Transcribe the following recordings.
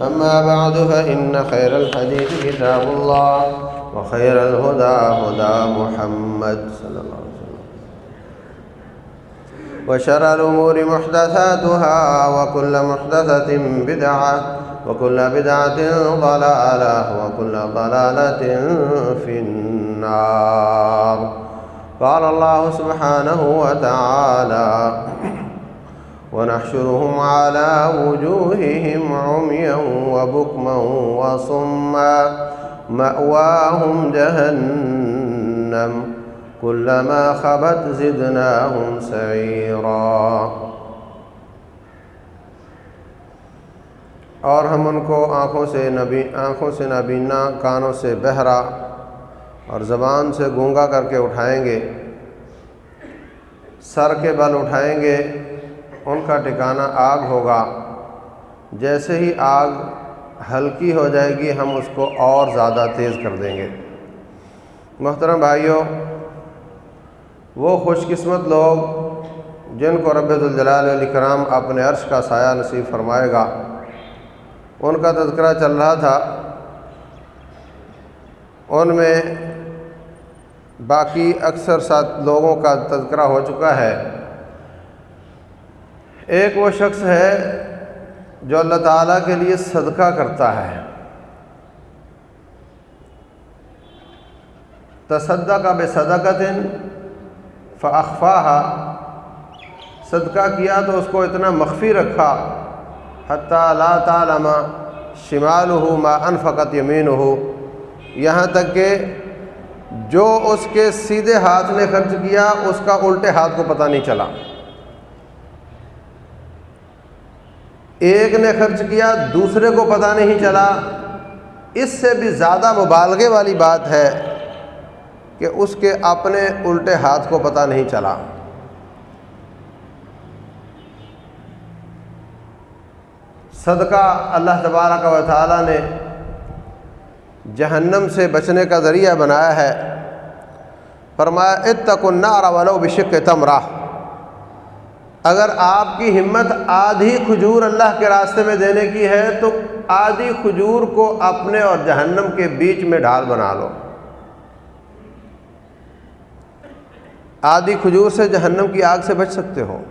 أما بعد فإن خير الحديث كتاب الله وخير الهدى هدى محمد صلى الله عليه وسلم. وشر الأمور محدثاتها وكل محدثة بدعة وكل بدعة ضلالة وكل ضلالة في النار. قال الله سبحانه وتعالى ونحشرهم على وجوههم عميا وبكما وصما مأواهم جهنم كلما خبت زدناهم سعيرا اور ہم ان کو آنکھوں سے نبی آنکھوں سے نابینا، کانوں سے بہرا اور زبان سے گونگا کر کے اٹھائیں گے، سر کے بل اٹھائیں گے ان کا ٹھکانہ آگ ہوگا۔ جیسے ہی آگ ہلکی ہو جائے گی، ہم اس کو اور زیادہ تیز کر دیں گے۔ محترم بھائیوں وہ خوش قسمت لوگ جن کو رب الجلال علیہ کرام اپنے عرش کا سایہ نصیب فرمائے گا، ان کا تذکرہ چل رہا تھا۔ ان میں باقی اکثر ساتھ لوگوں کا تذکرہ ہو چکا ہے۔ ایک وہ شخص ہے جو اللہ تعالیٰ کے لیے صدقہ کرتا ہے۔ تصدہ کا بے صدقت فاخواہ صدقہ کیا تو اس کو اتنا مخفی رکھا۔ حتیٰ لا تعلم شمال ہو ما انفقت یمین ہو یہاں تک کہ جو اس کے سیدھے ہاتھ نے خرچ کیا، اس کا الٹے ہاتھ کو پتہ نہیں چلا۔ ایک نے خرچ کیا، دوسرے کو پتہ نہیں چلا۔ اس سے بھی زیادہ مبالغے والی بات ہے کہ اس کے اپنے الٹے ہاتھ کو پتہ نہیں چلا۔ صدقہ اللہ تبارک و تعالیٰ نے جہنم سے بچنے کا ذریعہ بنایا ہے۔ فرمایا اتق النار ولو بشق تمرہ۔ اگر آپ کی ہمت آدھی کھجور اللہ کے راستے میں دینے کی ہے، تو آدھی کھجور کو اپنے اور جہنم کے بیچ میں ڈھال بنا لو۔ آدھی کھجور سے جہنم کی آگ سے بچ سکتے ہو۔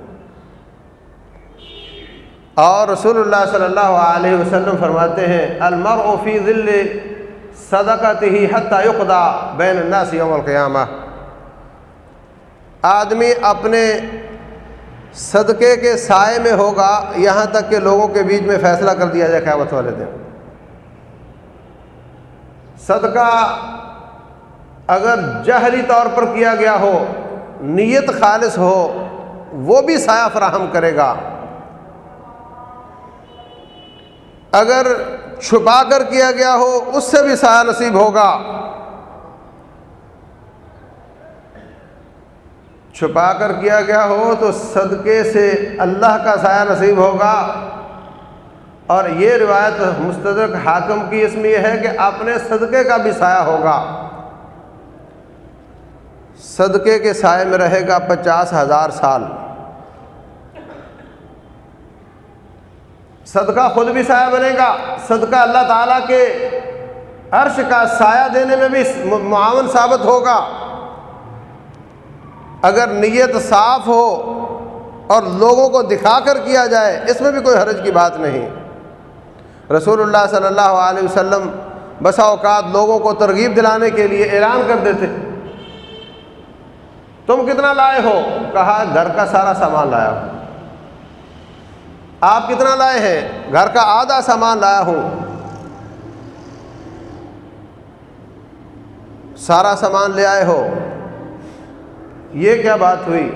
اور رسول اللہ صلی اللہ علیہ وسلم فرماتے ہیں، المرء فی ذل صدقت ہی حتیٰ یقدا بین الناس یوم القیامہ۔ آدمی اپنے صدقے کے سائے میں ہوگا، یہاں تک کہ لوگوں کے بیچ میں فیصلہ کر دیا جائے قیامت والے دن۔ صدقہ اگر جہری طور پر کیا گیا ہو، نیت خالص ہو، وہ بھی سایہ فراہم کرے گا۔ اگر چھپا کر کیا گیا ہو، اس سے بھی سایہ نصیب ہوگا۔ چھپا کر کیا گیا ہو تو صدقے سے اللہ کا سایہ نصیب ہوگا۔ اور یہ روایت مستدرک حاکم کی اس میں یہ ہے کہ اپنے صدقے کا بھی سایہ ہوگا۔ صدقے کے سائے میں رہے گا پچاس ہزار سال۔ صدقہ خود بھی سایہ بنے گا۔ صدقہ اللہ تعالیٰ کے عرش کا سایہ دینے میں بھی معاون ثابت ہوگا۔ اگر نیت صاف ہو اور لوگوں کو دکھا کر کیا جائے، اس میں بھی کوئی حرج کی بات نہیں۔ رسول اللہ صلی اللہ علیہ وسلم بسا اوقات لوگوں کو ترغیب دلانے کے لیے اعلان کر دیتے۔ تم کتنا لائے ہو؟ کہا، گھر کا سارا سامان لایا ہوں۔ آپ کتنا لائے ہیں؟ گھر کا آدھا سامان لایا ہوں۔ سارا سامان لے آئے ہو۔ یہ کیا بات ہوئی؟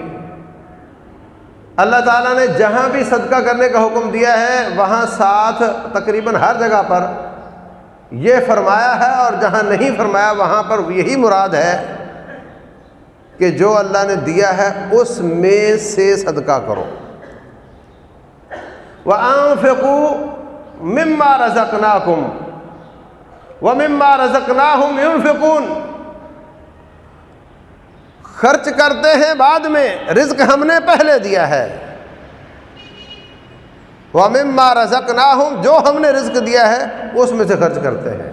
اللہ تعالیٰ نے جہاں بھی صدقہ کرنے کا حکم دیا ہے، وہاں ساتھ تقریباً ہر جگہ پر یہ فرمایا ہے اور جہاں نہیں فرمایا، وہاں پر یہی مراد ہے کہ جو اللہ نے دیا ہے، اس میں سے صدقہ کرو۔ وہ عام فکو مما رزک ناکم وہ مما رزک نا فکون خرچ کرتے ہیں بعد میں، رزق ہم نے پہلے دیا ہے۔ وہ مما رزق نہ ہوں جو ہم نے رزق دیا ہے، اس میں سے خرچ کرتے ہیں۔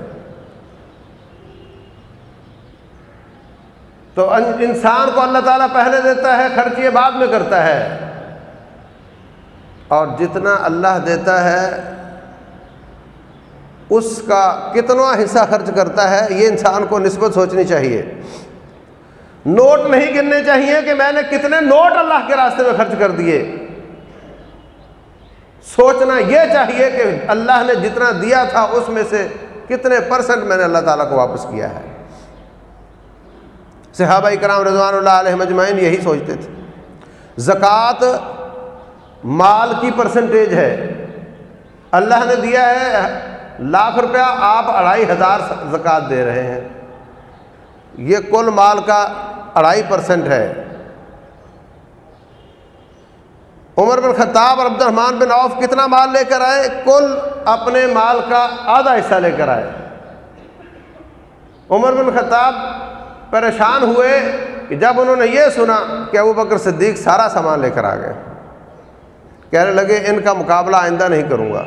تو انسان کو اللہ تعالیٰ پہلے دیتا ہے خرچ یہ بعد میں کرتا ہے۔ اور جتنا اللہ دیتا ہے، اس کا کتنا حصہ خرچ کرتا ہے، یہ انسان کو نسبت سوچنی چاہیے۔ نوٹ نہیں گننے چاہیے کہ میں نے کتنے نوٹ اللہ کے راستے میں خرچ کر دیے۔ سوچنا یہ چاہیے کہ اللہ نے جتنا دیا تھا اس میں سے کتنے پرسنٹ میں نے اللہ تعالیٰ کو واپس کیا ہے۔ صحابہ کرام رضوان اللہ علیہ مجمعین یہی سوچتے تھے۔ زکوٰۃ مال کی پرسنٹیج ہے۔ اللہ نے دیا ہے لاکھ روپیہ، آپ اڑائی ہزار زکوٰۃ دے رہے ہیں۔ یہ کل مال کا اڑائی پرسنٹ ہے۔ عمر بن خطاب اور عبد الرحمان بن عوف کتنا مال لے کر آئے؟ کل اپنے مال کا آدھا حصہ لے کر آئے۔ عمر بن خطاب پریشان ہوئے کہ جب انہوں نے یہ سنا کہ ابو بکر صدیق سارا سامان لے کر آ گئے، کہنے لگے ان کا مقابلہ آئندہ نہیں کروں گا۔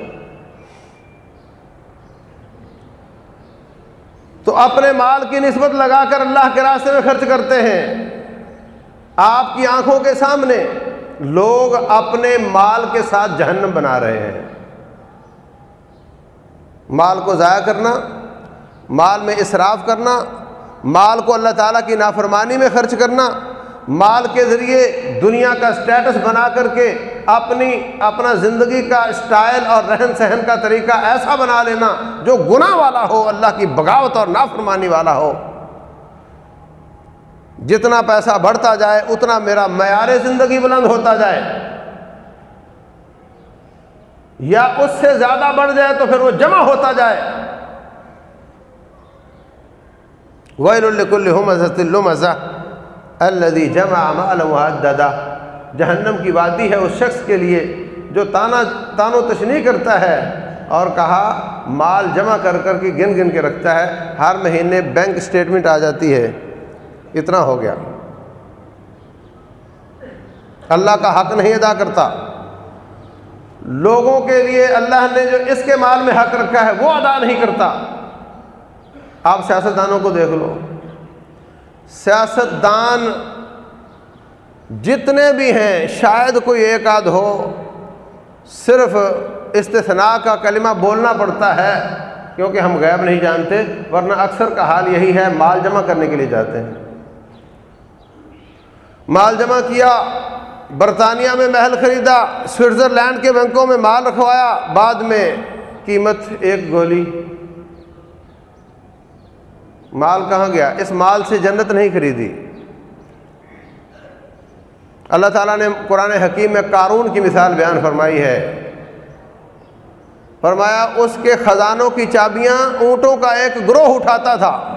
تو اپنے مال کی نسبت لگا کر اللہ کے راستے میں خرچ کرتے ہیں۔ آپ کی آنکھوں کے سامنے لوگ اپنے مال کے ساتھ جہنم بنا رہے ہیں۔ مال کو ضائع کرنا، مال میں اصراف کرنا، مال کو اللہ تعالیٰ کی نافرمانی میں خرچ کرنا مال کے ذریعے دنیا کا سٹیٹس بنا کر کے اپنی اپنا زندگی کا اسٹائل اور رہن سہن کا طریقہ ایسا بنا لینا جو گناہ والا ہو، اللہ کی بغاوت اور نافرمانی والا ہو۔ جتنا پیسہ بڑھتا جائے، اتنا میرا معیار زندگی بلند ہوتا جائے۔ یا اس سے زیادہ بڑھ جائے تو پھر وہ جمع ہوتا جائے۔ ویل الکل مزت المزہ الدی جمع دادا جہنم کی وادی ہے اس شخص کے لیے جو تانا تان و تشنی کرتا ہے اور کہا مال جمع کر کر کے گن گن کے رکھتا ہے، ہر مہینے بینک اسٹیٹمنٹ آ جاتی ہے۔ اتنا ہو گیا۔ اللہ کا حق نہیں ادا کرتا۔ لوگوں کے لیے اللہ نے جو اس کے مال میں حق رکھا ہے، وہ ادا نہیں کرتا۔ آپ سیاستدانوں کو دیکھ لو۔ سیاستدان جتنے بھی ہیں، شاید کوئی ایک آدھ ہو، صرف استثناء کا کلمہ بولنا پڑتا ہے، کیونکہ ہم غیب نہیں جانتے، ورنہ اکثر کا حال یہی ہے، مال جمع کرنے کے لیے جاتے ہیں۔ مال جمع کیا، برطانیہ میں محل خریدا، سوئٹزرلینڈ کے بینکوں میں مال رکھوایا، بعد میں قیمت ایک گولی۔ مال کہاں گیا؟ اس مال سے جنت نہیں خریدی۔ اللہ تعالیٰ نے قرآن حکیم میں قارون کی مثال بیان فرمائی ہے۔ فرمایا، اس کے خزانوں کی چابیاں اونٹوں کا ایک گروہ اٹھاتا تھا۔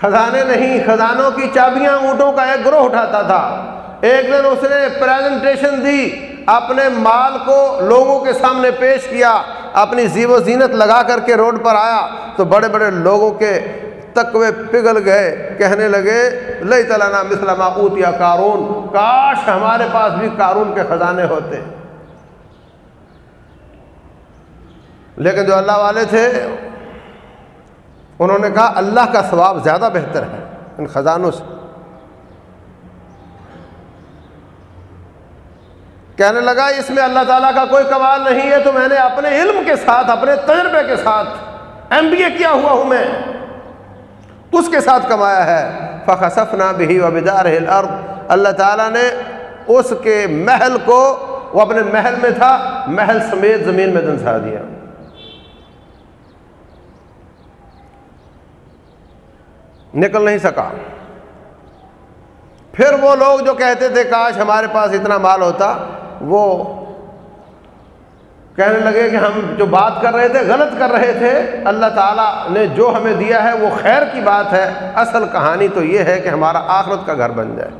خزانے نہیں، خزانوں کی چابیاں اونٹوں کا ایک گروہ اٹھاتا تھا۔ ایک دن اس نے پریزنٹیشن دی، اپنے مال کو لوگوں کے سامنے پیش کیا۔ اپنی زیب و زینت لگا کر کے روڈ پر آیا تو بڑے بڑے لوگوں کے تقوے پگھل گئے، کہنے لگے لئی تعالیٰ مسلم اوتیا کارون کاش ہمارے پاس بھی کارون کے خزانے ہوتے۔ لیکن جو اللہ والے تھے، انہوں نے کہا، اللہ کا ثواب زیادہ بہتر ہے ان خزانوں سے۔ کہنے لگا، اس میں اللہ تعالیٰ کا کوئی کمال نہیں ہے، تو میں نے اپنے علم کے ساتھ، اپنے تجربے کے ساتھ ایم بی اے کیا ہوا ہوں میں۔ اس کے ساتھ کمایا ہے۔ فخصف نہ بھی و بدار اللہ تعالیٰ نے اس کے محل کو، وہ اپنے محل میں تھا، محل سمیت زمین میں دنسا دیا۔ نکل نہیں سکا۔ پھر وہ لوگ جو کہتے تھے، کاش ہمارے پاس اتنا مال ہوتا۔ وہ کہنے لگے کہ ہم جو بات کر رہے تھے، غلط کر رہے تھے، اللہ تعالیٰ نے جو ہمیں دیا ہے وہ خیر کی بات ہے۔ اصل کہانی تو یہ ہے کہ ہمارا آخرت کا گھر بن جائے۔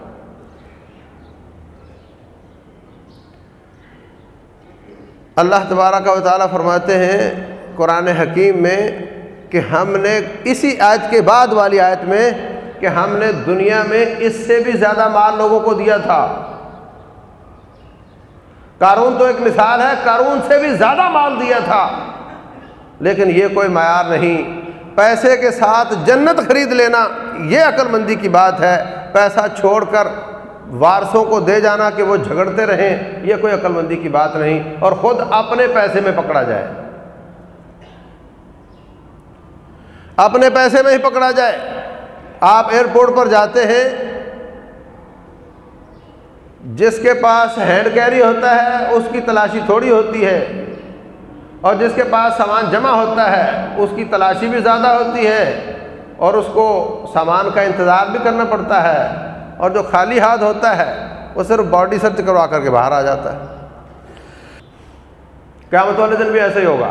اللہ تبارہ کا تعالیٰ فرماتے ہیں قرآن حکیم میں کہ ہم نے اسی آیت کے بعد والی آیت میں کہ ہم نے دنیا میں اس سے بھی زیادہ مال لوگوں کو دیا تھا۔ کارون تو ایک مثال ہے کارون سے بھی زیادہ مال دیا تھا، لیکن یہ کوئی معیار نہیں۔ پیسے کے ساتھ جنت خرید لینا، یہ عقل مندی کی بات ہے۔ پیسہ چھوڑ کر وارثوں کو دے جانا کہ وہ جھگڑتے رہیں، یہ کوئی عقل مندی کی بات نہیں۔ اور خود اپنے پیسے میں پکڑا جائے۔ اپنے پیسے میں ہی پکڑا جائے۔ آپ ایئرپورٹ پر جاتے ہیں جس کے پاس ہینڈ کیری ہوتا ہے، اس کی تلاشی تھوڑی ہوتی ہے۔ اور جس کے پاس سامان جمع ہوتا ہے، اس کی تلاشی بھی زیادہ ہوتی ہے۔ اور اس کو سامان کا انتظار بھی کرنا پڑتا ہے۔ اور جو خالی ہاتھ ہوتا ہے، وہ صرف باڈی سرچ کروا کر کے باہر آ جاتا ہے۔ قیامت والے دن بھی ایسے ہی ہوگا۔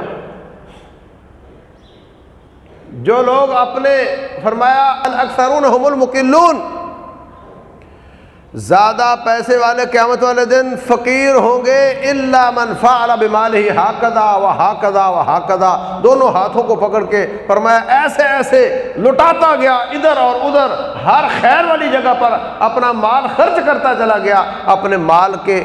جو لوگ اپنے، فرمایا اکثر المکلون زیادہ پیسے والے قیامت والے دن فقیر ہوں گے اللہ منفا بمال ہی ہاکدا و ہاکدا و ہاکدا دونوں ہاتھوں کو پکڑ کے فرمایا، ایسے ایسے لٹاتا گیا ادھر اور ادھر، ہر خیر والی جگہ پر اپنا مال خرچ کرتا چلا گیا۔ اپنے مال کے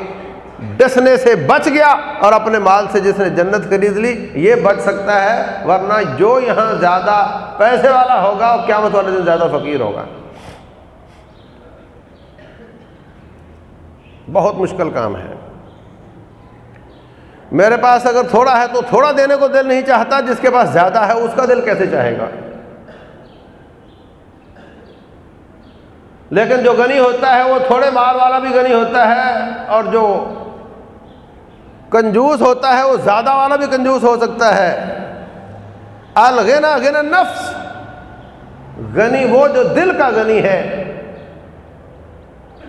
ڈسنے سے بچ گیا اور اپنے مال سے جس نے جنت خرید لی، یہ بچ سکتا ہے، ورنہ جو یہاں زیادہ پیسے والا ہوگا، قیامت والے دن زیادہ فقیر ہوگا۔ بہت مشکل کام ہے۔ میرے پاس اگر تھوڑا ہے تو تھوڑا دینے کو دل نہیں چاہتا، جس کے پاس زیادہ ہے اس کا دل کیسے چاہے گا؟ لیکن جو غنی ہوتا ہے، وہ تھوڑے مال والا بھی غنی ہوتا ہے اور جو کنجوس ہوتا ہے، وہ زیادہ والا بھی کنجوس ہو سکتا ہے۔ الغنا، غنا نفس۔ غنی، وہ جو دل کا غنی ہے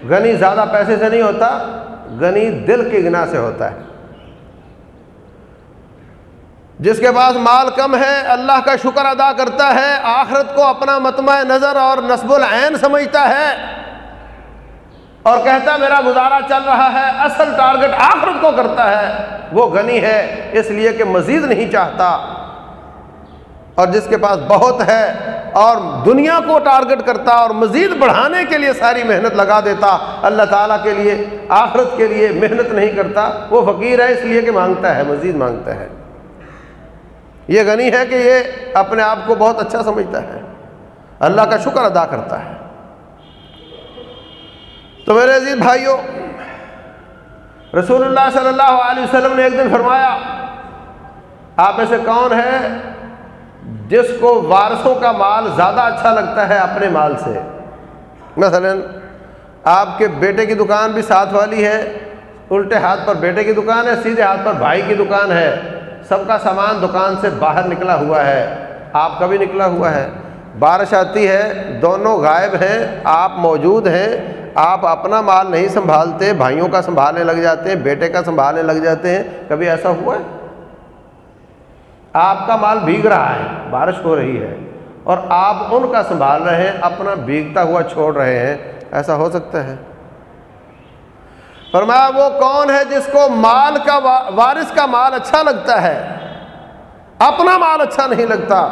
غنی زیادہ پیسے سے نہیں ہوتا، غنی دل کی گنا سے ہوتا ہے۔ جس کے پاس مال کم ہے، اللہ کا شکر ادا کرتا ہے، آخرت کو اپنا متمع نظر اور نصب العین سمجھتا ہے اور کہتا میرا گزارا چل رہا ہے، اصل ٹارگٹ آخرت کو کرتا ہے۔ وہ غنی ہے، اس لیے کہ مزید نہیں چاہتا۔ اور جس کے پاس بہت ہے اور دنیا کو ٹارگٹ کرتا اور مزید بڑھانے کے لیے ساری محنت لگا دیتا، اللہ تعالیٰ کے لیے، آخرت کے لیے محنت نہیں کرتا، وہ فقیر ہے اس لیے کہ مانگتا ہے، مزید مانگتا ہے۔ یہ غنی ہے کہ یہ اپنے آپ کو بہت اچھا سمجھتا ہے۔ اللہ کا شکر ادا کرتا ہے۔ تو میرے عزیز بھائیوں رسول اللہ صلی اللہ علیہ وسلم نے ایک دن فرمایا، آپ میں سے کون ہے جس کو وارثوں کا مال زیادہ اچھا لگتا ہے اپنے مال سے۔ مثلا آپ کے بیٹے کی دکان بھی ساتھ والی ہے، الٹے ہاتھ پر بیٹے کی دکان ہے، سیدھے ہاتھ پر بھائی کی دکان ہے۔ سب کا سامان دکان سے باہر نکلا ہوا ہے، آپ کا بھی نکلا ہوا ہے۔ بارش آتی ہے، دونوں غائب ہیں، آپ موجود ہیں۔ آپ اپنا مال نہیں سنبھالتے، بھائیوں کا سنبھالنے لگ جاتے ہیں، بیٹے کا سنبھالنے لگ جاتے ہیں۔ کبھی ایسا ہوا ہے؟ آپ کا مال بھیگ رہا ہے، بارش ہو رہی ہے، اور آپ ان کا سنبھال رہے ہیں، اپنا بھیگتا ہوا چھوڑ رہے ہیں۔ ایسا ہو سکتا ہے؟ فرمایا، وہ کون ہے جس کو مال کا وارث کا مال اچھا لگتا ہے؟ اپنا مال اچھا نہیں لگتا۔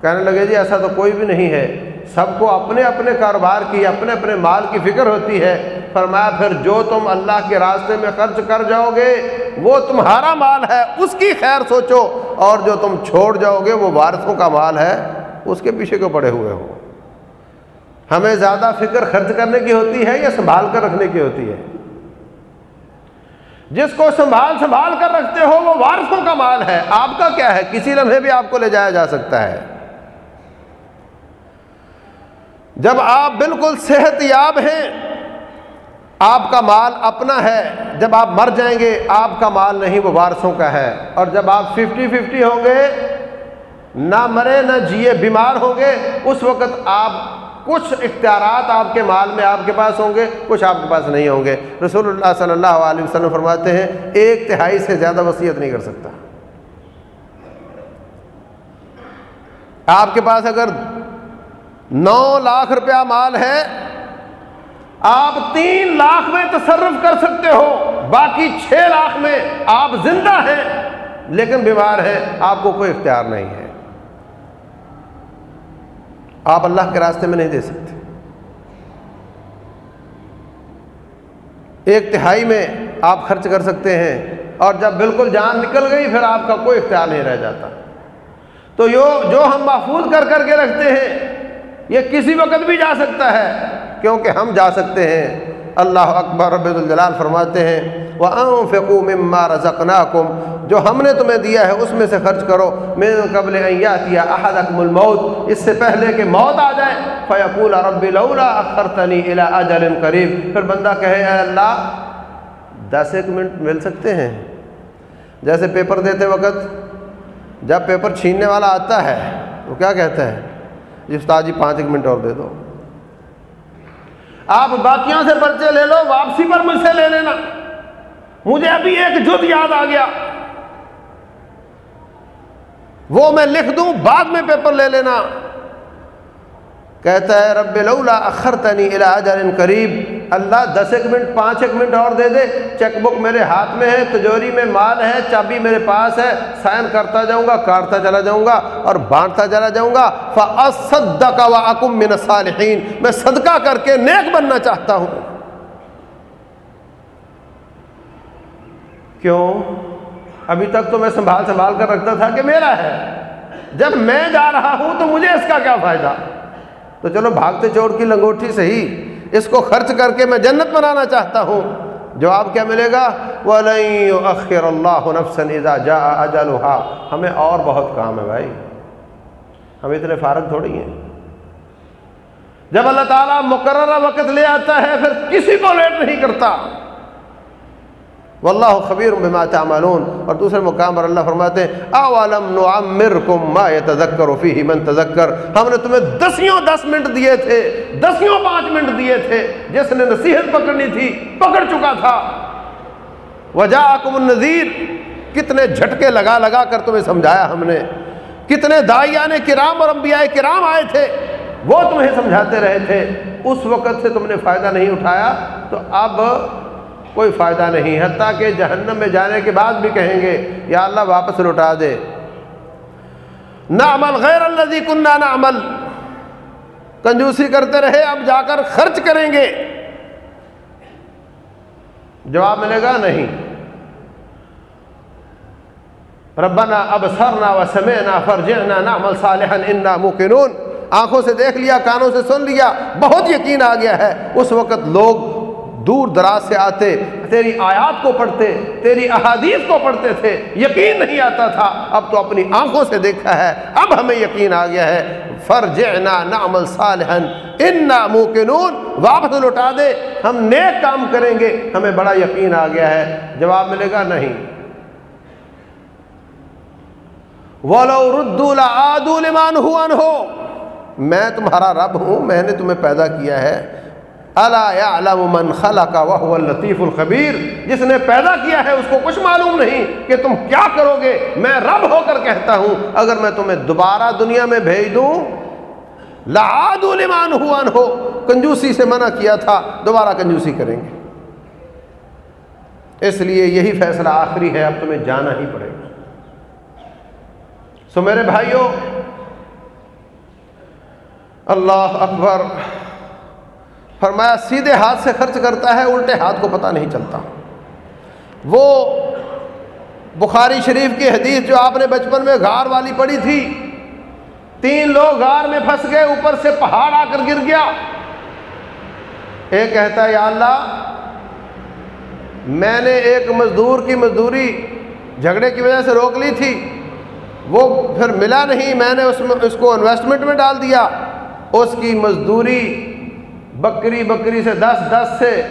کہنے لگے جی ایسا تو کوئی بھی نہیں ہے۔ سب کو اپنے اپنے کاروبار کی، اپنے اپنے مال کی فکر ہوتی ہے۔ فرمایا، پھر جو تم اللہ کے راستے میں خرچ کر جاؤ گے، وہ تمہارا مال ہے، اس کی خیر سوچو۔ اور جو تم چھوڑ جاؤ گے، وہ وارثوں کا مال ہے، اس کے پیچھے کو پڑے ہوئے ہو؟ ہمیں زیادہ فکر خرچ کرنے کی ہوتی ہے یا سنبھال کر رکھنے کی ہوتی ہے؟ جس کو سنبھال سنبھال کر رکھتے ہو، وہ وارثوں کا مال ہے۔ آپ کا کیا ہے؟ کسی لمحے بھی آپ کو لے جایا جا سکتا ہے۔ جب آپ بالکل صحت یاب ہیں، آپ کا مال اپنا ہے، جب آپ مر جائیں گے، آپ کا مال نہیں، وہ وارثوں کا ہے۔ اور جب آپ ففٹی ففٹی ہوں گے، نہ مرے، نہ جیے، بیمار ہوں گے، اس وقت آپ کچھ اختیارات آپ کے مال میں آپ کے پاس ہوں گے، کچھ آپ کے پاس نہیں ہوں گے۔ رسول اللہ صلی اللہ علیہ وسلم فرماتے ہیں، ایک تہائی سے زیادہ وصیت نہیں کر سکتا۔ آپ کے پاس اگر نو لاکھ روپیہ مال ہے۔ آپ تین لاکھ میں تصرف کر سکتے ہو، باقی چھ لاکھ میں آپ زندہ ہیں، لیکن بیمار ہیں، آپ کو کوئی اختیار نہیں ہے۔ آپ اللہ کے راستے میں نہیں دے سکتے۔ ایک تہائی میں آپ خرچ کر سکتے ہیں، اور جب بالکل جان نکل گئی، پھر آپ کا کوئی اختیار نہیں رہ جاتا۔ تو جو ہم محفوظ کر کر کے رکھتے ہیں یہ کسی وقت بھی جا سکتا ہے۔ کیونکہ ہم جا سکتے ہیں۔ اللہ اکبر رب الجلال فرماتے ہیں وہ فکو مما رزقناکم جو ہم نے تمہیں دیا ہے، اس میں سے خرچ کرو۔ میں قبل ایاتیا احدکم الموت۔ اس سے پہلے کہ موت آ جائے فیقول رب لولا اخرتنی الى اجل قریب پھر بندہ کہے، اے اللہ، دس ایک منٹ مل سکتے ہیں۔ جیسے پیپر دیتے وقت، جب پیپر چھیننے والا آتا ہے، وہ کیا کہتا ہے؟ جی استاد جی پانچ ایک منٹ اور دے دو۔ آپ باقیوں سے پرچے لے لو، واپسی پر مجھ سے لے لینا۔ مجھے ابھی ایک جد یاد آ گیا۔ وہ میں لکھ دوں، بعد میں پیپر لے لینا۔ کہتا ہے، رب لولا اخرتنی الى اجر قریب۔ اللہ دس ایک منٹ، پانچ ایک منٹ اور دے دے۔ چیک بک میرے ہاتھ میں ہے، تجوری میں مال ہے، چابی میرے پاس ہے۔ سائن کرتا جاؤں گا، کاٹتا چلا جاؤں گا اور بانٹتا چلا جاؤں گا۔ فَأَصَدَّقَ وَأَكُمْ مِنَ میں صدقہ کر کے نیک بننا چاہتا ہوں۔ کیوں؟ ابھی تک تو میں سنبھال سنبھال کر رکھتا تھا کہ میرا ہے۔ جب میں جا رہا ہوں تو مجھے اس کا کیا فائدہ؟ تو چلو بھاگتے چوڑ کی لنگوٹھی صحیح۔ اس کو خرچ کر کے میں جنت بنانا چاہتا ہوں۔ جواب کیا ملے گا؟ اخر اللہ جا ہمیں اور بہت کام ہے بھائی۔ ہم اتنے فارغ تھوڑی ہیں۔ جب اللہ تعالیٰ مقررہ وقت لے آتا ہے، پھر کسی کو لیٹ نہیں کرتا۔ واللہ خبیر بما تعملون۔ اور دوسرے مقام پر اللہ فرماتے ہیں اولم نعمرکم ما يتذکر فیہ من تذکر؟ ہم نے تمہیں دسیوں دس منٹ دیے تھے، دسیوں پانچ منٹ دیے تھے، جس نے نصیحت پکڑنی تھی، پکڑ چکا تھا۔ وجاءکم النذیر، کتنے جھٹکے لگا لگا کر تمہیں سمجھایا ہم نے۔ کتنے دائیان کرام اور انبیاء کرام آئے تھے، وہ تمہیں سمجھاتے رہے تھے۔ اس وقت سے تم نے فائدہ نہیں اٹھایا، تو اب کوئی فائدہ نہیں، حتیٰ کہ جہنم میں جانے کے بعد بھی کہیں گے، یا اللہ واپس لوٹا دے۔ نہ عمل غیر اللہ کنہ نہ عمل کنجوسی کرتے رہے، اب جا کر خرچ کریں گے۔ جواب ملے گا، نہیں۔ ربنا اب سرنا و سمینا فرجعنا نعمل صالحا انا موقنون۔ آنکھوں سے دیکھ لیا، کانوں سے سن لیا، بہت یقین آ گیا ہے۔ اس وقت لوگ دور دراز سے آتے، تیری آیات کو پڑھتے، تیری احادیث کو پڑھتے تھے، یقین نہیں آتا تھا۔ اب تو اپنی آنکھوں سے دیکھا ہے، اب ہمیں یقین آ گیا ہے۔ فرجعنا نعمل صالحا، انا موقنون۔ واپس لوٹا دے، ہم نیک کام کریں گے۔ ہمیں بڑا یقین آ گیا ہے۔ جواب ملے گا نہیں۔ وَلَوْ رُدُّوا لَعَادُوا لِمَا نُهُوا عَنْهُ۔ میں تمہارا رب ہوں، میں نے تمہیں پیدا کیا ہے۔ من خلق وهو اللطیف الخبیر۔ جس نے پیدا کیا ہے اس کو کچھ معلوم نہیں کہ تم کیا کرو گے۔ میں رب ہو کر کہتا ہوں، اگر میں تمہیں دوبارہ دنیا میں بھیج دوں لعاد لمان ہوان ہو کنجوسی سے منع کیا تھا، دوبارہ کنجوسی کریں گے۔ اس لیے یہی فیصلہ آخری ہے، اب تمہیں جانا ہی پڑے گا۔ سو میرے بھائیوں اللہ اکبر۔ فرمایا سیدھے ہاتھ سے خرچ کرتا ہے، الٹے ہاتھ کو پتہ نہیں چلتا۔ وہ بخاری شریف کی حدیث جو آپ نے بچپن میں غار والی پڑی تھی، تین لوگ غار میں پھنس گئے، اوپر سے پہاڑ آ کر گر گیا۔ ایک کہتا ہے، یا اللہ، میں نے ایک مزدور کی مزدوری جھگڑے کی وجہ سے روک لی تھی، وہ پھر ملا نہیں، میں نے اس میں، اس کو انویسٹمنٹ میں ڈال دیا۔ اس کی مزدوری بکری بکری سے دس دس سے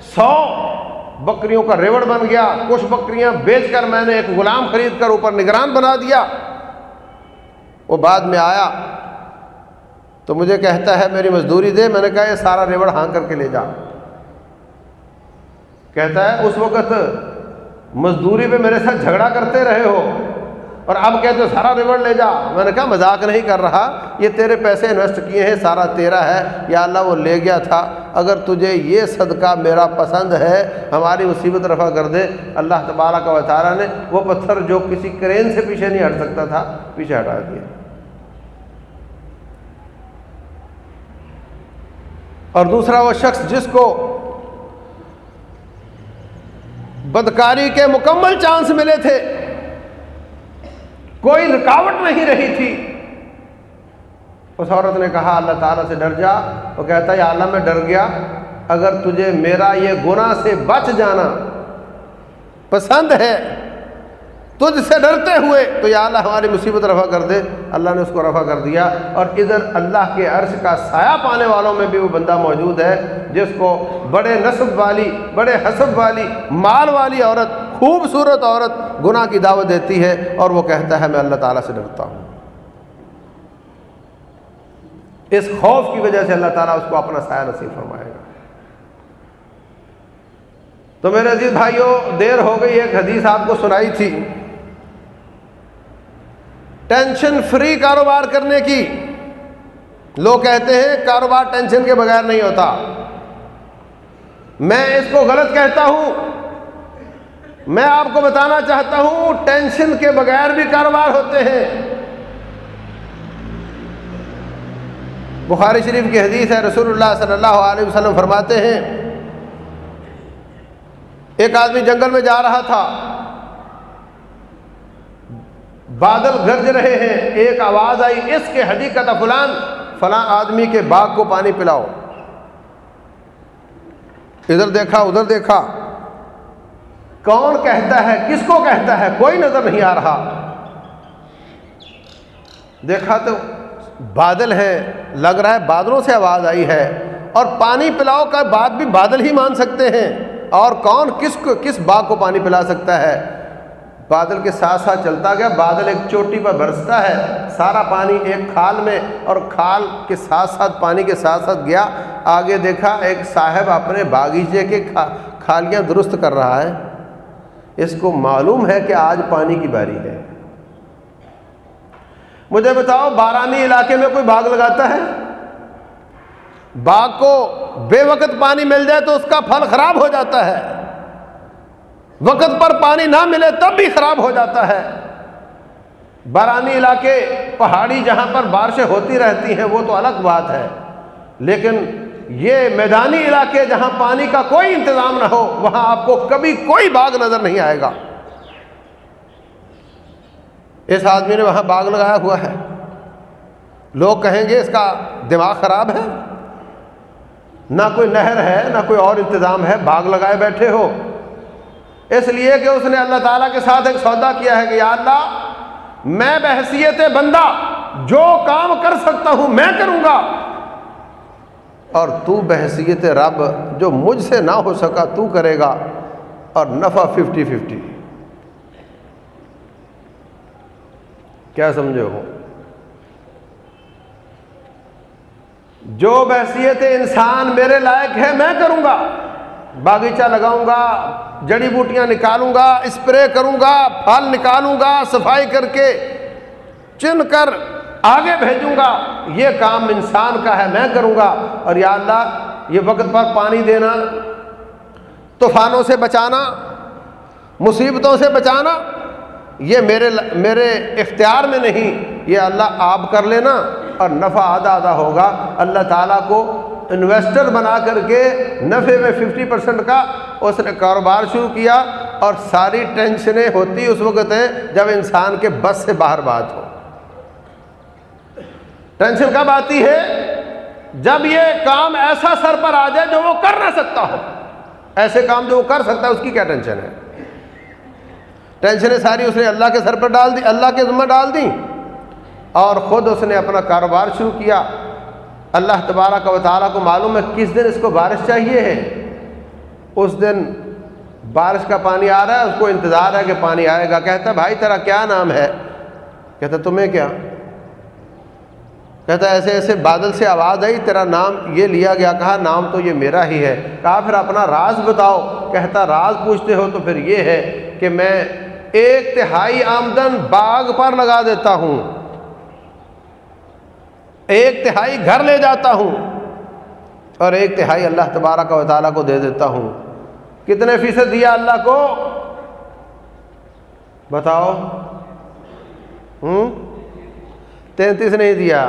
سو بکریوں کا ریوڑ بن گیا۔ کچھ بکریاں بیچ کر میں نے ایک غلام خرید کر اوپر نگران بنا دیا۔ وہ بعد میں آیا۔ تو مجھے کہتا ہے، میری مزدوری دے۔ میں نے کہا، یہ سارا ریوڑ ہاں کر کے لے جا۔ کہتا ہے، اس وقت مزدوری پہ میرے ساتھ جھگڑا کرتے رہے ہو۔ اور اب کہتے ہو سارا ریورڈ لے جا. میں نے کہا، مذاق نہیں کر رہا۔ یہ تیرے پیسے انویسٹ کیے ہیں، سارا تیرا ہے۔ یا اللہ، وہ لے گیا تھا۔ اگر تجھے یہ صدقہ میرا پسند ہے، ہماری مصیبت رفع کر دے۔ اللہ تبارہ کا وطارہ نے وہ پتھر جو کسی کرین سے پیچھے نہیں ہٹ سکتا تھا، پیچھے ہٹا دیا۔ اور دوسرا، وہ شخص جس کو بدکاری کے مکمل چانس ملے تھے کوئی رکاوٹ نہیں رہی تھی۔ اس عورت نے کہا، اللہ تعالیٰ سے ڈر جا۔ وہ کہتا ہے اللہ، میں ڈر گیا۔ اگر تجھے میرا یہ گناہ سے بچ جانا پسند ہے، تجھ سے ڈرتے ہوئے، تو یا اللہ، ہماری مصیبت رفع کر دے۔ اللہ نے اس کو رفع کر دیا۔ اور ادھر اللہ کے عرش کا سایہ پانے والوں میں بھی وہ بندہ موجود ہے، جس کو بڑے نصب والی، بڑے حسب والی، مال والی عورت خوبصورت عورت گناہ کی دعوت دیتی ہے اور وہ کہتا ہے، میں اللہ تعالیٰ سے ڈرتا ہوں۔ اس خوف کی وجہ سے اللہ تعالیٰ اس کو اپنا سایہ نصیب فرمائے گا۔ تو میرے عزیز بھائیوں دیر ہو گئی، ایک حدیث آپ کو سنائی تھی۔ ٹینشن فری کاروبار کرنے کی۔ لوگ کہتے ہیں، کاروبار ٹینشن کے بغیر نہیں ہوتا۔ میں اس کو غلط کہتا ہوں میں آپ کو بتانا چاہتا ہوں، ٹینشن کے بغیر بھی کاروبار ہوتے ہیں۔ بخاری شریف کی حدیث ہے، رسول اللہ صلی اللہ علیہ وسلم فرماتے ہیں، ایک آدمی جنگل میں جا رہا تھا۔ بادل گرج رہے ہیں، ایک آواز آئی، اس کے حدیقت فلان، فلاں آدمی کے باغ کو پانی پلاؤ۔ ادھر دیکھا ادھر دیکھا۔ کون کہتا ہے؟ کس کو کہتا ہے؟ کوئی نظر نہیں آ رہا۔ دیکھا تو بادل ہے لگ رہا ہے بادلوں سے آواز آئی ہے۔ اور پانی پلاؤ کا بات بھی بادل ہی مان سکتے ہیں۔ اور کون کس کو، کس باغ کو پانی پلا سکتا ہے؟ بادل کے ساتھ ساتھ چلتا گیا۔ بادل ایک چوٹی پر برستا ہے۔ سارا پانی ایک کھال میں اور کھال کے ساتھ ساتھ، پانی کے ساتھ ساتھ گیا۔ آگے دیکھا، ایک صاحب اپنے باغیچے کے کھالیاں درست کر رہا ہے۔ اس کو معلوم ہے کہ آج پانی کی باری ہے۔ مجھے بتاؤ بارانی علاقے میں کوئی باغ لگاتا ہے؟ باغ کو بے وقت پانی مل جائے تو اس کا پھل خراب ہو جاتا ہے۔ وقت پر پانی نہ ملے تب بھی خراب ہو جاتا ہے۔ بارانی علاقے، پہاڑی جہاں پر بارشیں ہوتی رہتی ہیں، وہ تو الگ بات ہے۔ لیکن یہ میدانی علاقے جہاں پانی کا کوئی انتظام نہ ہو، وہاں آپ کو کبھی کوئی باغ نظر نہیں آئے گا۔ اس آدمی نے وہاں باغ لگایا ہوا ہے۔ لوگ کہیں گے، اس کا دماغ خراب ہے۔ نہ کوئی نہر ہے، نہ کوئی اور انتظام ہے۔ باغ لگائے بیٹھے ہو۔ اس لیے کہ اس نے اللہ تعالیٰ کے ساتھ ایک سودا کیا ہے کہ یا اللہ، میں بحثیت بندہ جو کام کر سکتا ہوں، میں کروں گا۔ اور تو بحثیت رب جو مجھ سے نہ ہو سکا تو کرے گا اور نفع ففٹی ففٹی۔ کیا سمجھے ہو؟ جو بحثیت انسان میرے لائق ہے میں کروں گا، باغیچہ لگاؤں گا، جڑی بوٹیاں نکالوں گا، اسپرے کروں گا، پھل نکالوں گا، صفائی کر کے چن کر آگے بھیجوں گا، یہ کام انسان کا ہے، میں کروں گا۔ اور یا اللہ، یہ وقت پر پانی دینا، طوفانوں سے بچانا، مصیبتوں سے بچانا، یہ میرے میرے اختیار میں نہیں۔ یہ اللہ آپ کر لینا اور نفع آدھا آدھا ہوگا۔ اللہ تعالیٰ کو انویسٹر بنا کر کے نفع میں ففٹی پرسنٹ کا اس نے کاروبار شروع کیا اور ساری ٹینشنیں ہوتی اس وقت ہیں جب انسان کے بس سے باہر بات ہو۔ ٹینشن کب آتی ہے؟ جب یہ کام ایسا سر پر آ جائے جو وہ کر نہ سکتا ہو۔ ایسے کام جو وہ کر سکتا ہے، اس کی کیا ٹینشن ہے؟ ٹینشنیں ساری اس نے اللہ کے سر پر ڈال دی، اللہ کے ذمہ ڈال دیں اور خود اس نے اپنا کاروبار شروع کیا۔ اللہ تبارہ کا تعالیٰ کو معلوم ہے کس دن اس کو بارش چاہیے ہے۔ اس دن بارش کا پانی آ رہا ہے، اس کو انتظار ہے کہ پانی آئے گا۔ کہتا بھائی تیرا کیا نام ہے؟ کہتا تمہیں کیا؟ کہتا ایسے ایسے بادل سے آواز آئی، تیرا نام یہ لیا گیا، کہا، نام تو یہ میرا ہی ہے۔ کہا، پھر اپنا راز بتاؤ۔ کہتا، راز پوچھتے ہو تو پھر یہ ہے کہ میں ایک تہائی آمدن باغ پر لگا دیتا ہوں۔ ایک تہائی گھر لے جاتا ہوں اور ایک تہائی اللہ تبارہ کا تعالیٰ کو دے دیتا ہوں۔ کتنے فیصد دیا اللہ کو؟ بتاؤ۔ ہوں؟ تینتیس نہیں دیا۔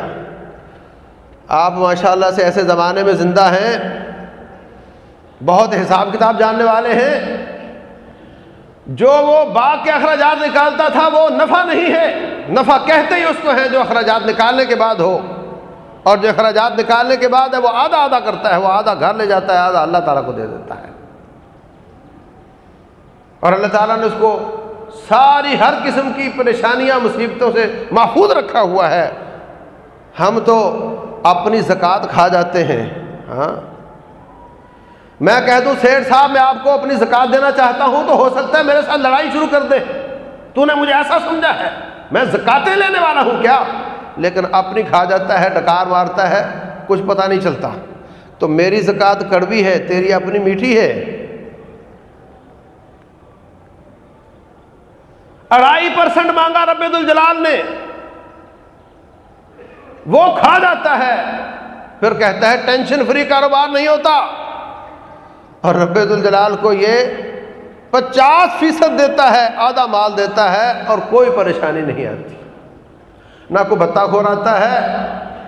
آپ ماشاء اللہ سے ایسے زمانے میں زندہ ہیں، بہت حساب کتاب جاننے والے ہیں۔ جو وہ باغ کے اخراجات نکالتا تھا، وہ نفع نہیں ہے۔ نفع کہتے ہی اس کو ہے جو اخراجات نکالنے کے بعد ہو۔ اور جو اخراجات نکالنے کے بعد ہے، وہ آدھا آدھا کرتا ہے، وہ آدھا گھر لے جاتا ہے، آدھا اللہ تعالیٰ کو دے دیتا ہے۔ اور اللہ تعالیٰ نے اس کو ساری ہر قسم کی پریشانیاں، مصیبتوں سے محفوظ رکھا ہوا ہے۔ ہم تو اپنی زکوٰۃ کھا جاتے ہیں۔ ہاں۔ میں کہہ دوں سیٹ صاحب، میں آپ کو اپنی زکات دینا چاہتا ہوں تو ہو سکتا ہے میرے ساتھ لڑائی شروع کر دے۔ تو نے مجھے ایسا سمجھا ہے۔ میں زکاتیں لینے والا ہوں کیا؟ لیکن اپنی کھا جاتا ہے، ڈکار مارتا ہے، کچھ پتہ نہیں چلتا۔ تو میری زکات کڑوی ہے، تیری اپنی میٹھی ہے۔ اڑائی پرسنٹ مانگا رب الجلال نے۔ وہ کھا جاتا ہے۔ پھر کہتا ہے ٹینشن فری کاروبار نہیں ہوتا۔ اور رب الجلال کو یہ پچاس فیصد دیتا ہے، آدھا مال دیتا ہے اور کوئی پریشانی نہیں آتی۔ نہ کوئی بتا کھور آتا ہے،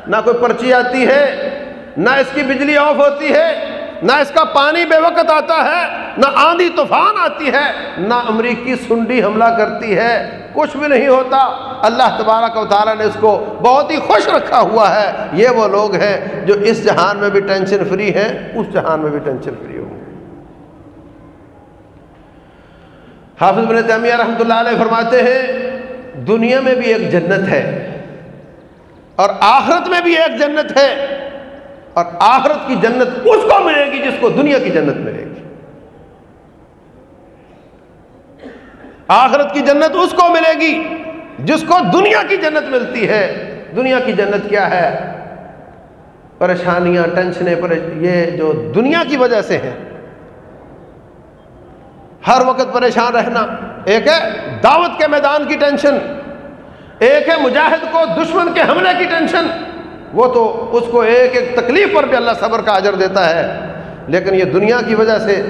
نہ کوئی پرچی آتی ہے، نہ اس کی بجلی آف ہوتی ہے۔ نہ اس کا پانی بے وقت آتا ہے، نہ آندھی طوفان آتی ہے، نہ امریکی سنڈی حملہ کرتی ہے، کچھ بھی نہیں ہوتا۔ اللہ تبارک و تعالیٰ نے اس کو بہت ہی خوش رکھا ہوا ہے۔ یہ وہ لوگ ہیں جو اس جہان میں بھی ٹینشن فری ہیں، اس جہان میں بھی ٹینشن فری ہوں۔ حافظ بن تیمیہ رحمۃ اللہ علیہ فرماتے ہیں، دنیا میں بھی ایک جنت ہے اور آخرت میں بھی ایک جنت ہے۔ اور آخرت کی جنت اس کو ملے گی جس کو دنیا کی جنت ملے گی۔ آخرت کی جنت اس کو ملے گی جس کو دنیا کی جنت ملتی ہے۔ دنیا کی جنت کیا ہے؟ پریشانیاں، ٹینشنیں یہ جو دنیا کی وجہ سے ہیں۔ ہر وقت پریشان رہنا۔ ایک ہے دعوت کے میدان کی ٹینشن۔ ایک ہے مجاہد کو دشمن کے حملے کی ٹینشن۔ وہ تو اس کو ایک ایک تکلیف پر بھی اللہ صبر کا اجر دیتا ہے۔ لیکن یہ دنیا کی وجہ سے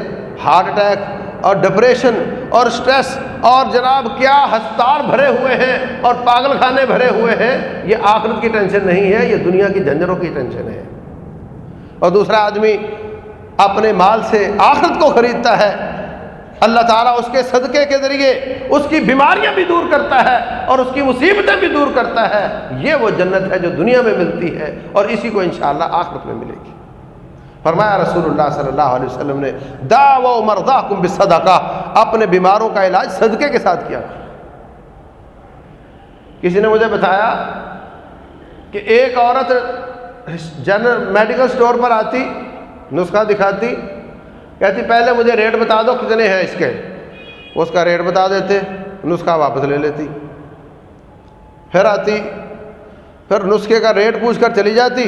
ہارٹ اٹیک اور ڈپریشن اور سٹریس اور جناب کیا ہسپتال بھرے ہوئے ہیں اور پاگل خانے بھرے ہوئے ہیں، یہ آخرت کی ٹینشن نہیں ہے، یہ دنیا کی جھنجروں کی ٹینشن ہے۔ اور دوسرا آدمی اپنے مال سے آخرت کو خریدتا ہے۔ اللہ تعالیٰ اس کے صدقے کے ذریعے اس کی بیماریاں بھی دور کرتا ہے اور اس کی مصیبتیں بھی دور کرتا ہے۔ یہ وہ جنت ہے جو دنیا میں ملتی ہے اور اسی کو انشاءاللہ آخرت میں ملے گی۔ فرمایا رسول اللہ صلی اللہ علیہ وسلم نے، دا و مردا کم صدقہ اپنے بیماروں کا علاج صدقے کے ساتھ کیا۔ کسی نے مجھے بتایا کہ ایک عورت جنرل میڈیکل سٹور پر آتی، نسخہ دکھاتی کہتی پہلے مجھے ریٹ بتا دو کتنے ہیں اس کے۔ اس کا ریٹ بتا دیتے، نسخہ واپس لے لیتی۔ پھر آتی، پھر نسخے کا ریٹ پوچھ کر چلی جاتی۔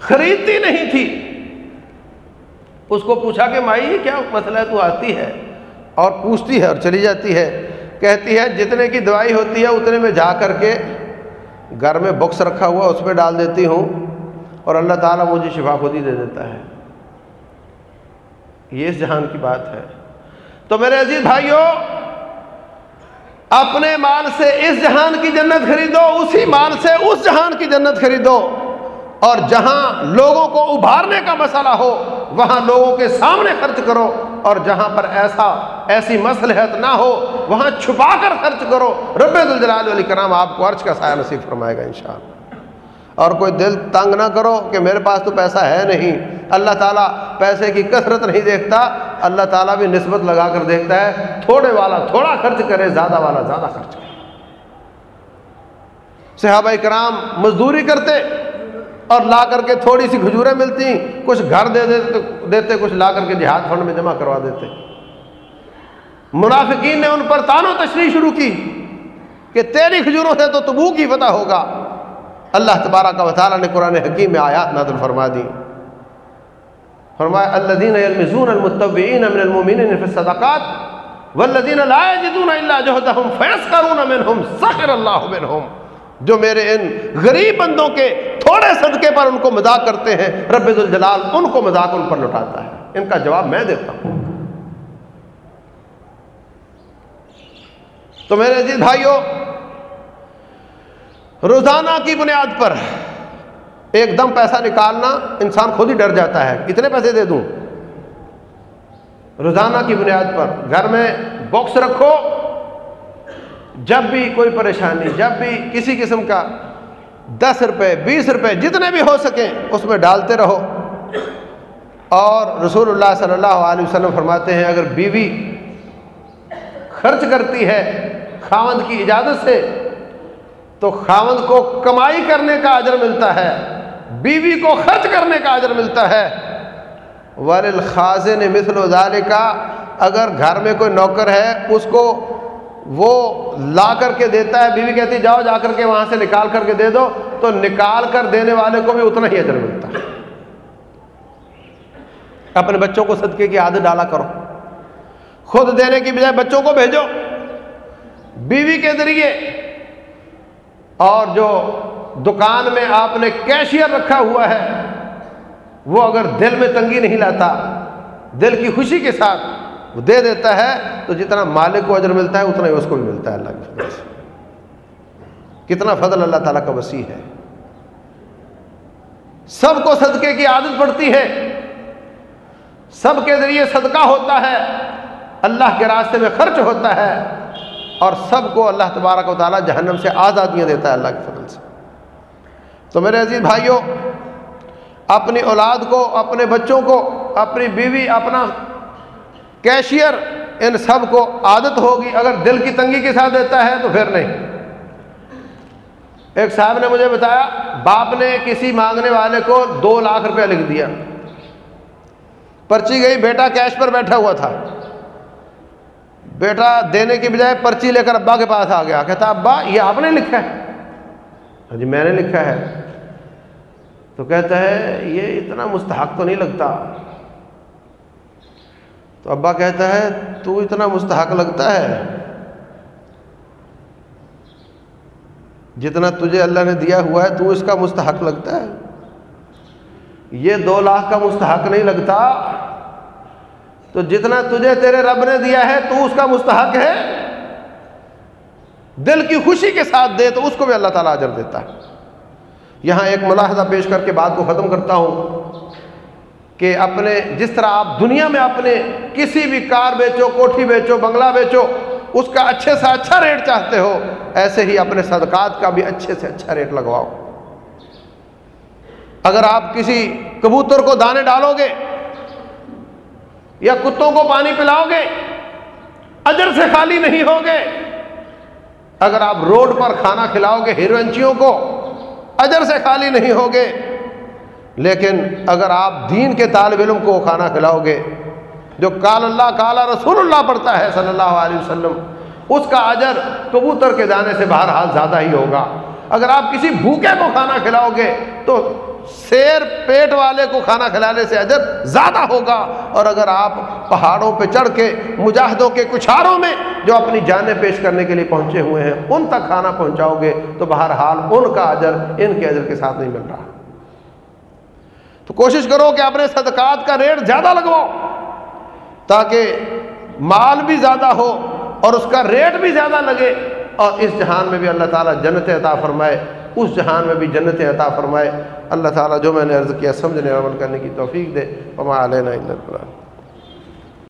خریدتی نہیں تھی۔ اس کو پوچھا کہ مائی، یہ کیا مسئلہ ہے تو آتی ہے؟ اور پوچھتی ہے اور چلی جاتی ہے۔ کہتی ہے، جتنے کی دوائی ہوتی ہے، اتنے میں جا کر کے گھر میں بکس رکھا ہوا، اس پہ ڈال دیتی ہوں۔ اور اللہ تعالیٰ مجھے شفا خود ہی دے دیتا ہے۔ یہ اس جہان کی بات ہے۔ تو میرے عزیز بھائیوں اپنے مال سے اس جہان کی جنت خریدو، اسی مال سے اس جہان کی جنت خریدو۔ اور جہاں لوگوں کو ابھارنے کا مسئلہ ہو، وہاں لوگوں کے سامنے خرچ کرو۔ اور جہاں پر ایسا، ایسی مسلحت نہ ہو، وہاں چھپا کر خرچ کرو۔ رب الجلال علیہ کرام آپ کو عرض کا سایہ نصیب فرمائے گا انشاءاللہ۔ اور کوئی دل تنگ نہ کرو کہ میرے پاس تو پیسہ ہے نہیں۔ اللہ تعالیٰ پیسے کی کثرت نہیں دیکھتا، اللہ تعالیٰ بھی نسبت لگا کر دیکھتا ہے۔ تھوڑے والا تھوڑا خرچ کرے، زیادہ والا زیادہ خرچ کرے۔ صحابہ کرام مزدوری کرتے اور لا کر کے تھوڑی سی کھجوریں ملتی، کچھ گھر دے دیتے دیتے، کچھ لا کر کے جہاد فنڈ میں جمع کروا دیتے۔ منافقین نے ان پر تانو تشریح شروع کی کہ تیری کھجوروں سے تو تبو کی فتح ہوگا۔ اللہ تبارہ کا وطالعہ نے قرآن حکیم میں آیات نادل فرما دی۔ فرمایا الذين يلمزون المتبعين من المؤمنين في الصدقات والذين لا يجدون الا جهدهم فيسخرون منهم سخر الله منهم جو میرے ان غریب بندوں کے تھوڑے صدقے پر ان کو مذاق کرتے ہیں، رب الجلال ان کو مذاق ان پر لٹاتا ہے۔ ان کا جواب میں دیتا ہوں۔ تو میرے جی عزیز بھائیوں روزانہ کی بنیاد پر ایک دم پیسہ نکالنا انسان خود ہی ڈر جاتا ہے۔ کتنے پیسے دے دوں۔ روزانہ کی بنیاد پر گھر میں باکس رکھو۔ جب بھی کوئی پریشانی، جب بھی کسی قسم کا دس روپے، بیس روپے جتنے بھی ہو سکیں، اس میں ڈالتے رہو۔ اور رسول اللہ صلی اللہ علیہ وسلم فرماتے ہیں، اگر بیوی خرچ کرتی ہے خاوند کی اجازت سے تو خاوند کو کمائی کرنے کا اجر ملتا ہے، بیوی کو خرچ کرنے کا اجر ملتا ہے۔ والخاز نے مثل و کا اگر گھر میں کوئی نوکر ہے، اس کو وہ لا کر کے دیتا ہے۔ بیوی کہتی جاؤ جا کر کے وہاں سے نکال کر کے دے دو۔ تو نکال کر دینے والے کو بھی اتنا ہی اجر ملتا ہے۔ اپنے بچوں کو صدقے کی عادت ڈالا کرو۔ خود دینے کی بجائے بچوں کو بھیجو۔ بیوی کے ذریعے اور جو دکان میں آپ نے کیشیئر رکھا ہوا ہے، وہ اگر دل میں تنگی نہیں لاتا، دل کی خوشی کے ساتھ وہ دے دیتا ہے، تو جتنا مالک کو اجر ملتا ہے، اتنا ہی اس کو بھی ملتا ہے اللہ کے فضل سے۔ کتنا فضل اللہ تعالیٰ کا وسیع ہے۔ سب کو صدقے کی عادت پڑتی ہے۔ سب کے ذریعے صدقہ ہوتا ہے۔ اللہ کے راستے میں خرچ ہوتا ہے۔ اور سب کو اللہ تبارک و تعالیٰ جہنم سے آزادیاں دیتا ہے اللہ کے فضل سے۔ تو میرے عزیز بھائیوں، اپنی اولاد کو، اپنے بچوں کو، اپنی بیوی، اپنا کیشیئر ان سب کو عادت ہوگی۔ اگر دل کی تنگی کے ساتھ دیتا ہے تو پھر نہیں۔ ایک صاحب نے مجھے بتایا، باپ نے کسی مانگنے والے کو دو لاکھ روپیہ لکھ دیا۔ پرچی گئی، بیٹا کیش پر بیٹھا ہوا تھا۔ بیٹا دینے کی بجائے پرچی لے کر ابا کے پاس آ گیا، کہتا ابا، یہ آپ نے لکھا ہے؟ ہاں جی میں نے لکھا ہے۔ تو کہتا ہے، یہ اتنا مستحق تو نہیں لگتا۔ تو ابا کہتا ہے، تو اتنا مستحق لگتا ہے جتنا تجھے اللہ نے دیا ہوا ہے، تو اس کا مستحق لگتا ہے۔ یہ دو لاکھ کا مستحق نہیں لگتا۔ تو جتنا تجھے تیرے رب نے دیا ہے، تو اس کا مستحق ہے۔ دل کی خوشی کے ساتھ دے تو اس کو بھی اللہ تعالیٰ اجر دیتا ہے۔ یہاں ایک ملاحظہ پیش کر کے بات کو ختم کرتا ہوں کہ اپنے، جس طرح آپ دنیا میں اپنے کسی بھی کار بیچو، کوٹھی بیچو، بنگلہ بیچو، اس کا اچھے سے اچھا ریٹ چاہتے ہو، ایسے ہی اپنے صدقات کا بھی اچھے سے اچھا ریٹ لگواؤ۔ اگر آپ کسی کبوتر کو دانے ڈالو گے یا کتوں کو پانی پلاؤ گے؟ اجر سے خالی نہیں ہوگے اگر آپ روڈ پر کھانا کھلاؤ گے ہیروئنچیوں کو، اجر سے خالی نہیں ہوگے لیکن اگر آپ دین کے طالب علم کو کھانا کھلاؤ گے، جو کال اللہ کالا رسول اللہ پڑھتا ہے صلی اللہ علیہ وسلم، اس کا اجر کبوتر کے جانے سے بہرحال زیادہ ہی ہوگا۔ اگر آپ کسی بھوکے کو کھانا کھلاؤ گے، تو شیر پیٹ والے کو کھانا کھلانے سے اجر زیادہ ہوگا اور اگر آپ پہاڑوں پہ چڑھ کے مجاہدوں کے کچھاروں میں جو اپنی جانیں پیش کرنے کے لیے پہنچے ہوئے ہیں، ان تک کھانا پہنچاؤ گے تو بہرحال ان کا اجر، ان کے اجر کے ساتھ نہیں مل رہا۔ تو کوشش کرو کہ اپنے صدقات کا ریٹ زیادہ لگواؤ تاکہ مال بھی زیادہ ہو اور اس کا ریٹ بھی زیادہ لگے اور اس جہان میں بھی اللہ تعالیٰ جنت عطا فرمائے۔ اس جہان میں بھی جنت عطا فرمائے۔ اللہ تعالیٰ جو میں نے عرض کیا، سمجھنے عمل کرنے کی توفیق دے۔ علینا اللہ